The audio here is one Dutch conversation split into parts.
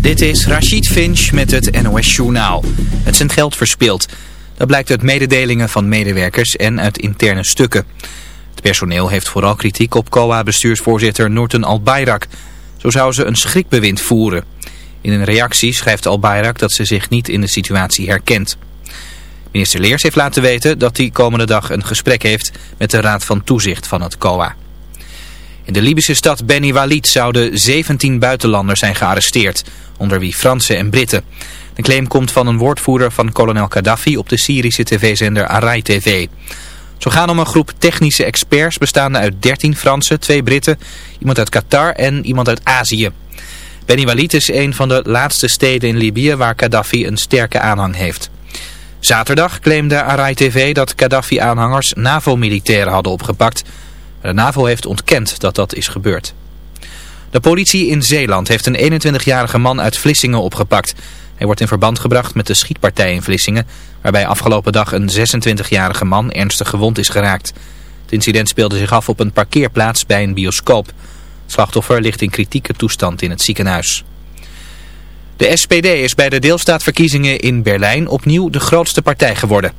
Dit is Rachid Finch met het NOS Journaal. Het zijn geld verspild. Dat blijkt uit mededelingen van medewerkers en uit interne stukken. Het personeel heeft vooral kritiek op COA-bestuursvoorzitter Noorten Albayrak. Zo zou ze een schrikbewind voeren. In een reactie schrijft Albayrak dat ze zich niet in de situatie herkent. Minister Leers heeft laten weten dat hij komende dag een gesprek heeft met de Raad van Toezicht van het COA. In de Libische stad Beni Walid zouden 17 buitenlanders zijn gearresteerd, onder wie Fransen en Britten. De claim komt van een woordvoerder van kolonel Gaddafi op de Syrische tv-zender Arai TV. Zo gaan om een groep technische experts bestaande uit 13 Fransen, 2 Britten, iemand uit Qatar en iemand uit Azië. Beni Walid is een van de laatste steden in Libië waar Gaddafi een sterke aanhang heeft. Zaterdag claimde Arai TV dat Gaddafi-aanhangers NAVO-militairen hadden opgepakt... De NAVO heeft ontkend dat dat is gebeurd. De politie in Zeeland heeft een 21-jarige man uit Vlissingen opgepakt. Hij wordt in verband gebracht met de schietpartij in Vlissingen... waarbij afgelopen dag een 26-jarige man ernstig gewond is geraakt. Het incident speelde zich af op een parkeerplaats bij een bioscoop. Het slachtoffer ligt in kritieke toestand in het ziekenhuis. De SPD is bij de deelstaatverkiezingen in Berlijn opnieuw de grootste partij geworden.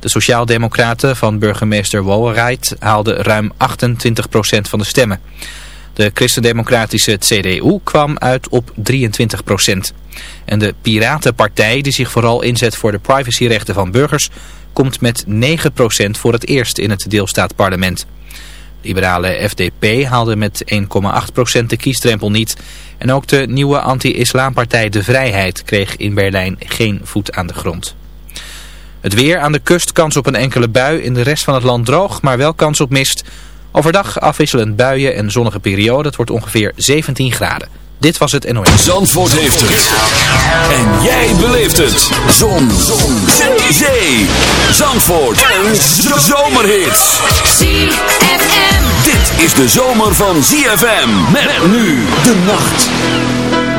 De Sociaaldemocraten van burgemeester Wowereit haalden ruim 28% van de stemmen. De christendemocratische CDU kwam uit op 23%. En de Piratenpartij, die zich vooral inzet voor de privacyrechten van burgers, komt met 9% voor het eerst in het deelstaatparlement. De liberale FDP haalde met 1,8% de kiesdrempel niet. En ook de nieuwe anti-islampartij De Vrijheid kreeg in Berlijn geen voet aan de grond. Het weer aan de kust kans op een enkele bui. In de rest van het land droog, maar wel kans op mist. Overdag afwisselend buien en zonnige periode. Het wordt ongeveer 17 graden. Dit was het NOS. Zandvoort heeft het. En jij beleeft het. Zon. Zon. Zee. Zandvoort. Een zomerhit. ZFM. Dit is de zomer van ZFM. Met nu de nacht.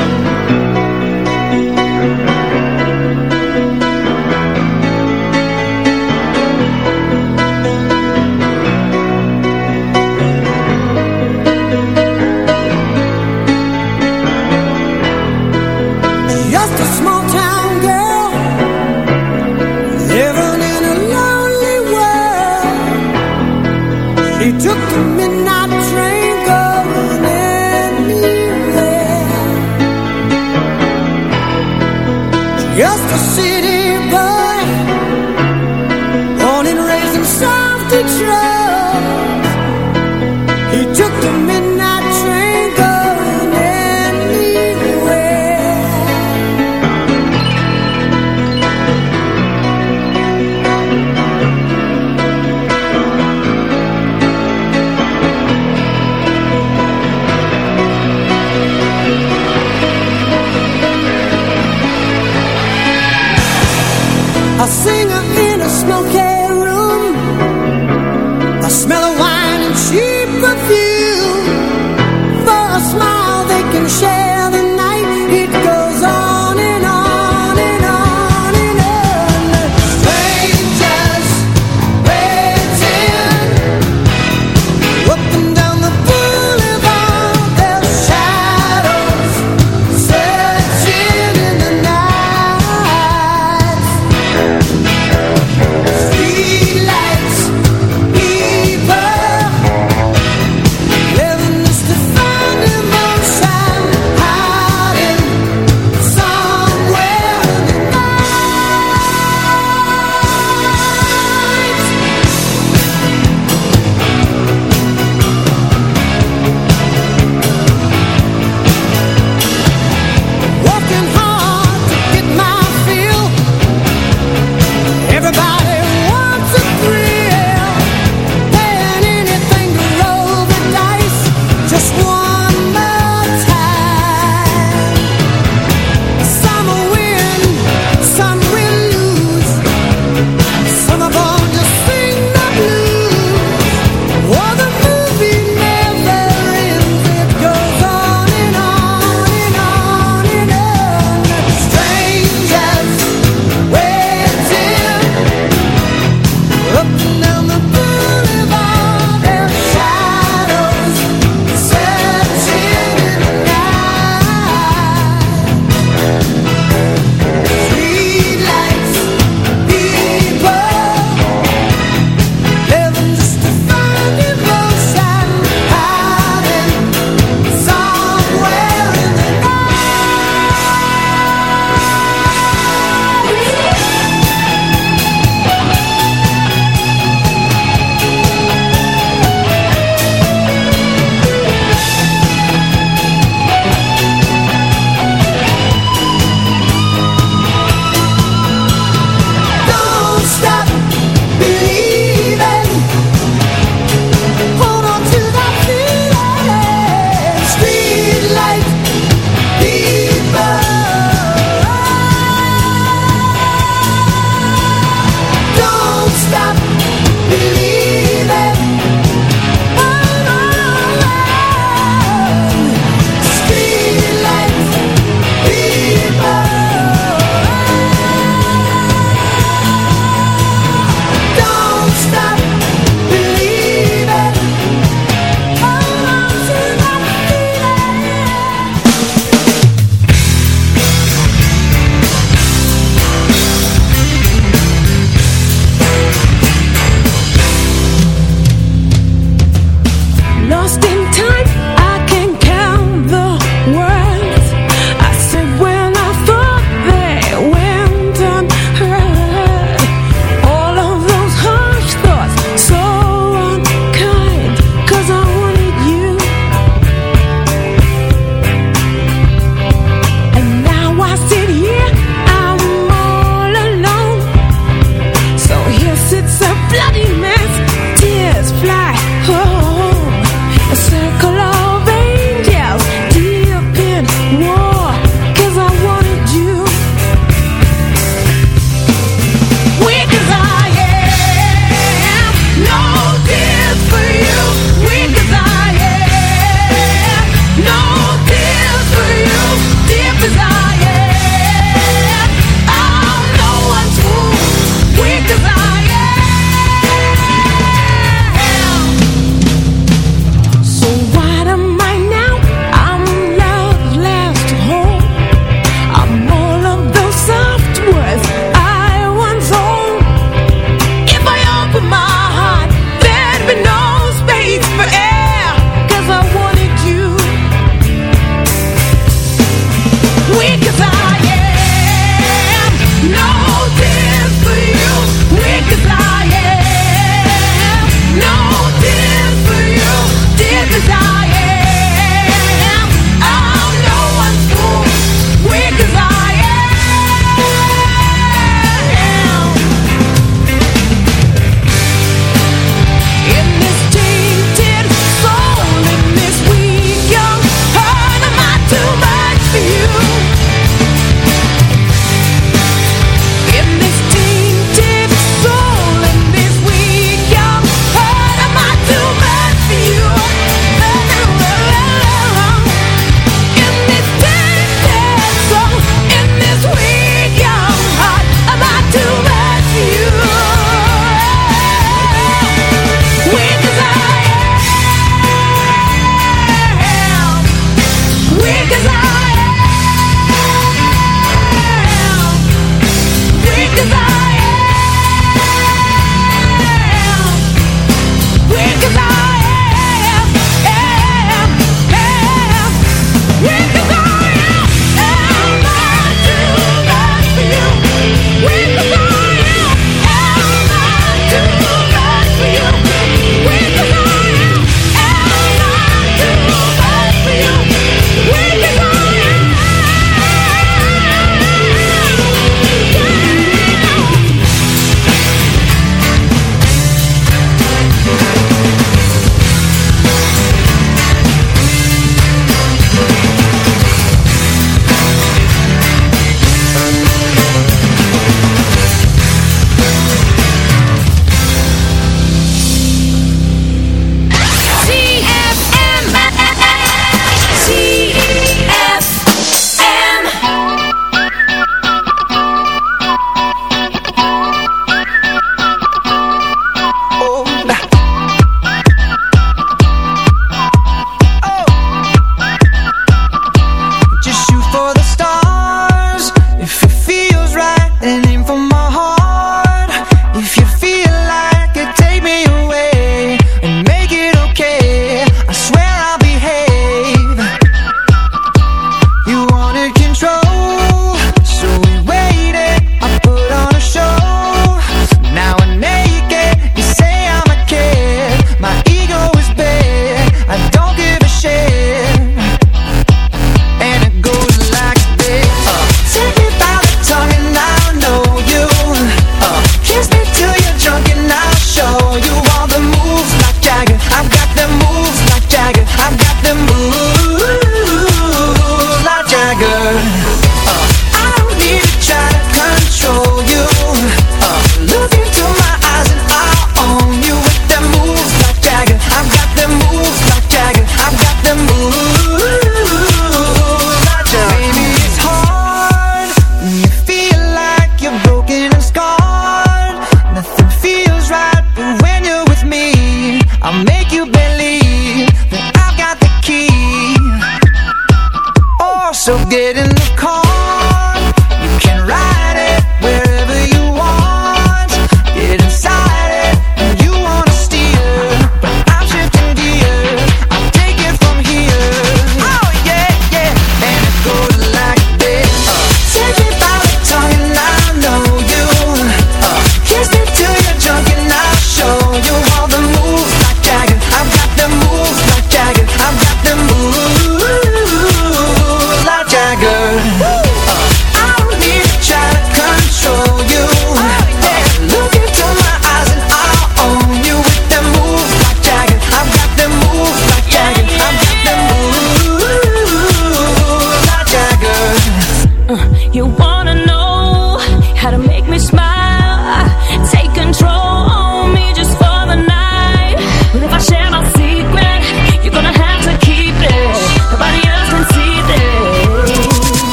So get in the car.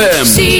ZFM.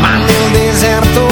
ma nel deserto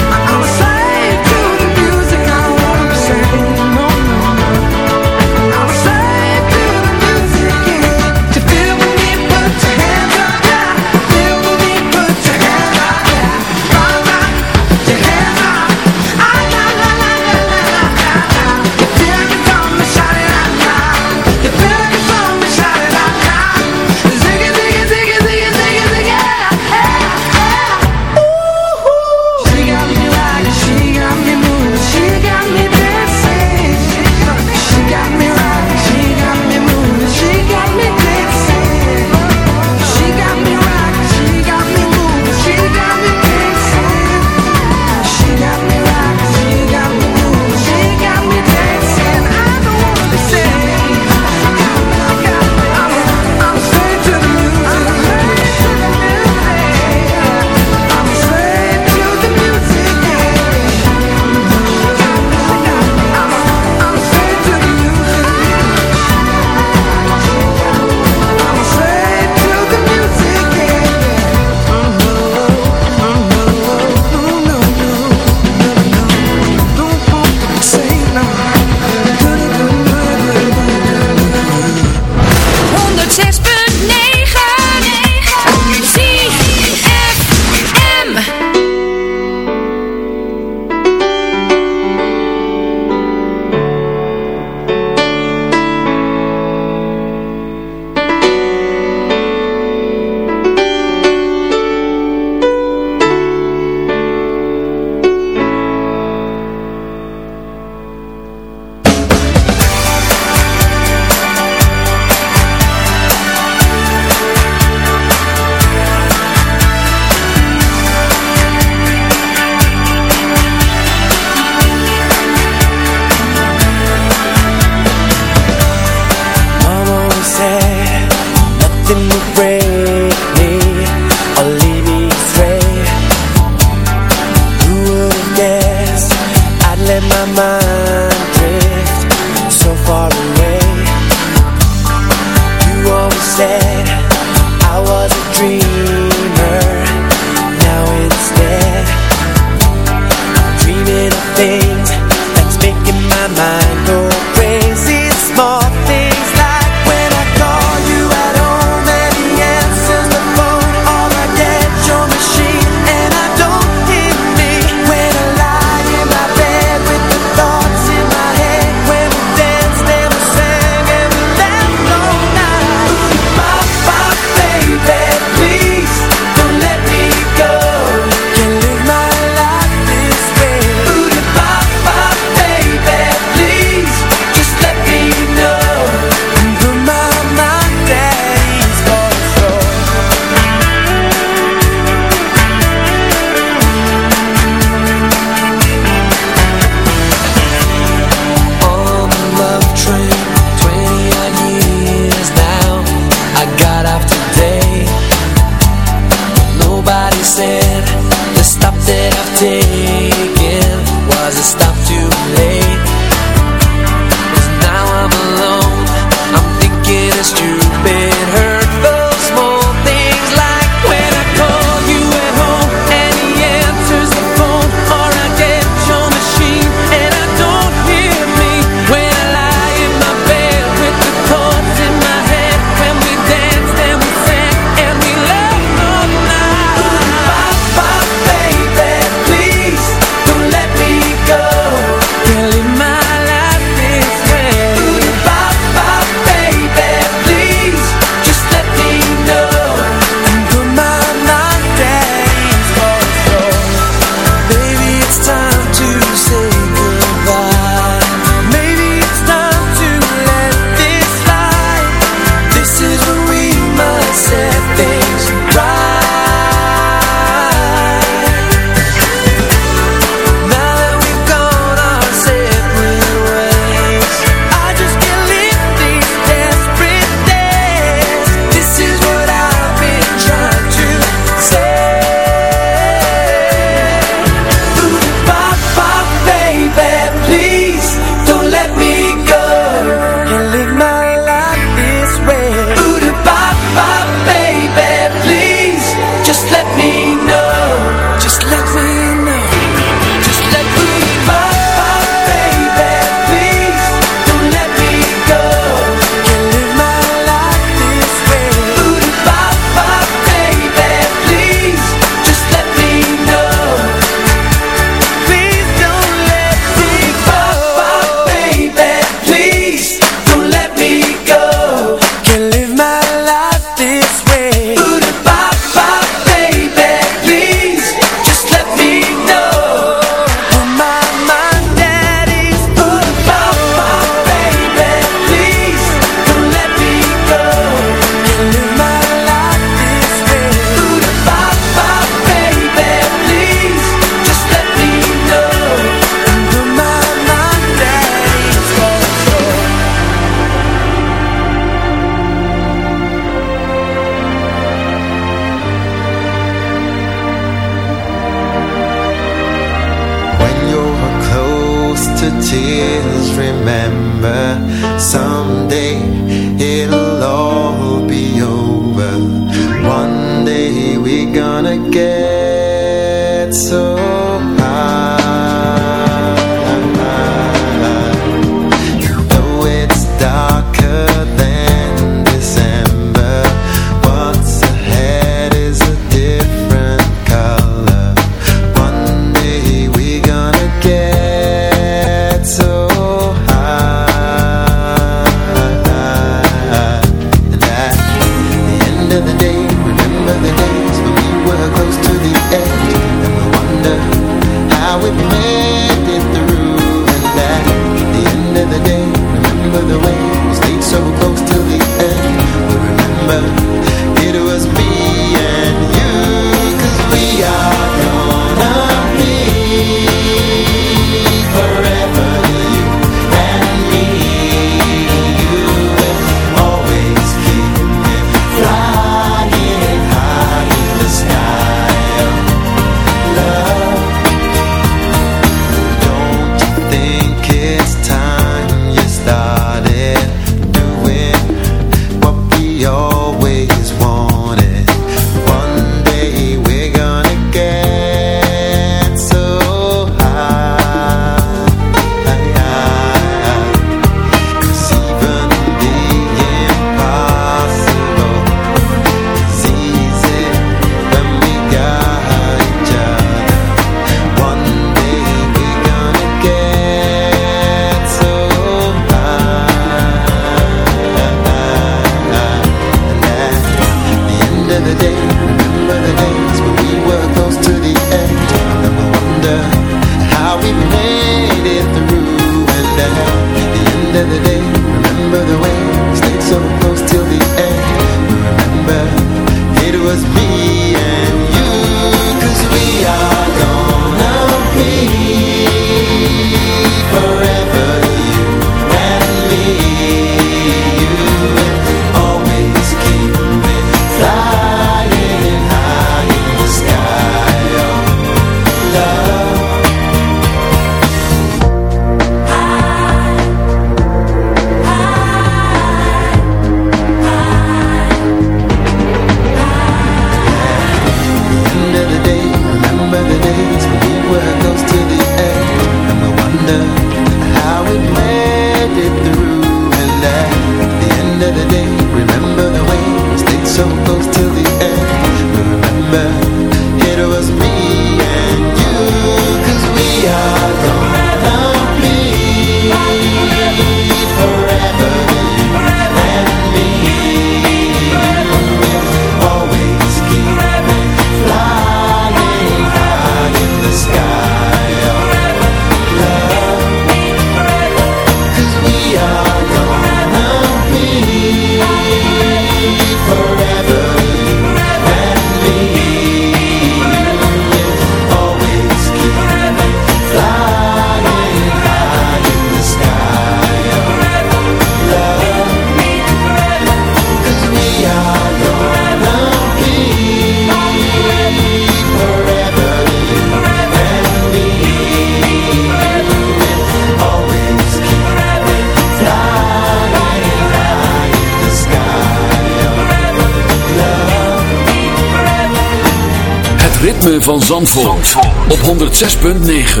van Zandvoort, op 106.9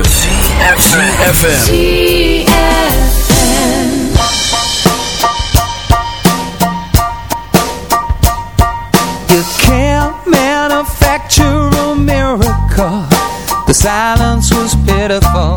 CFFM You can't manufacture a miracle. The silence was pitiful.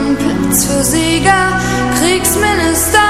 einen Platz für Sieger, Kriegsminister.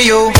you.